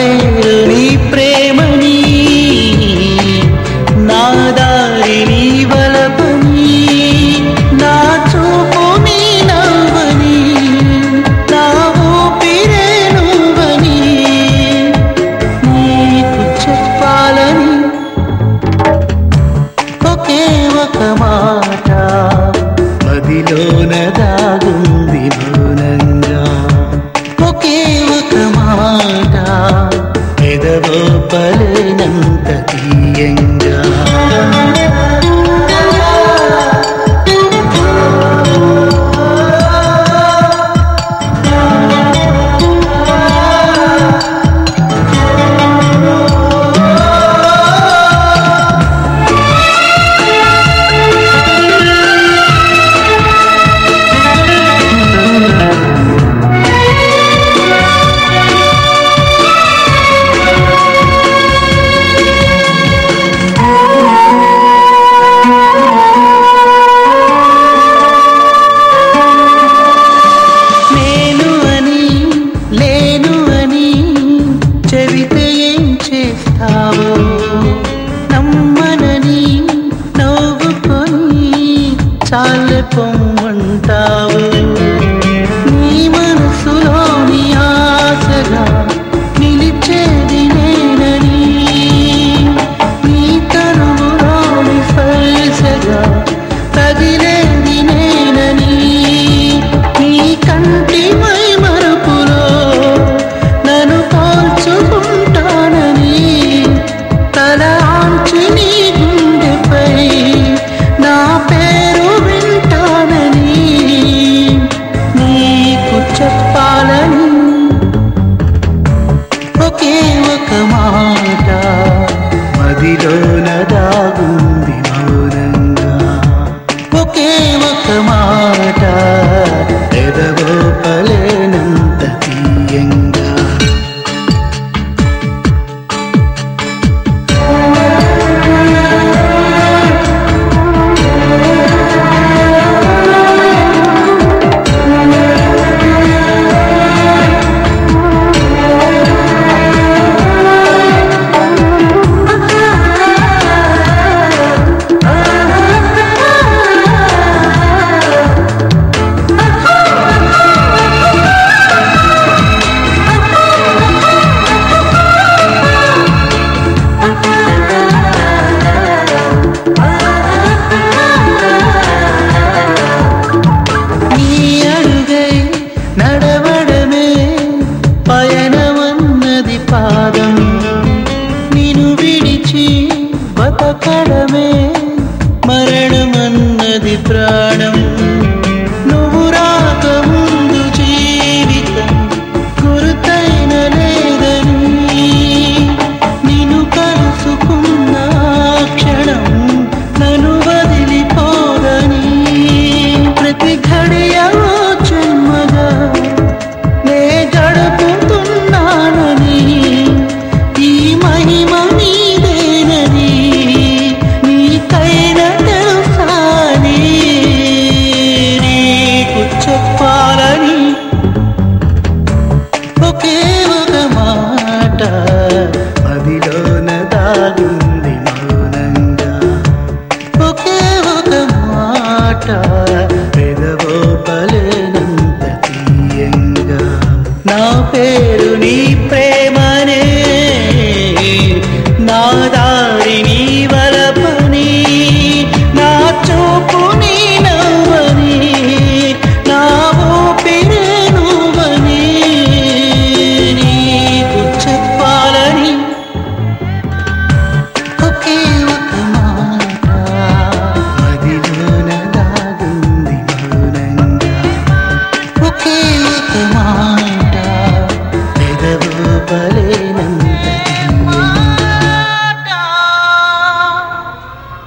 పేరు నీ ప్రేమని నా దారి నీ వలపని నా చూపు నీ నవ్వని నా ఊపిరే నీకు చెప్పాలని ఒకే ఒక మాట. फलनं ततीयन् பொங்க pra మదిలోన దాగుంది మౌనంగా. ఒకే ఒక మాట పెదవోపలేనంత తీయంగా. నా పేరు నీ ప్రేమ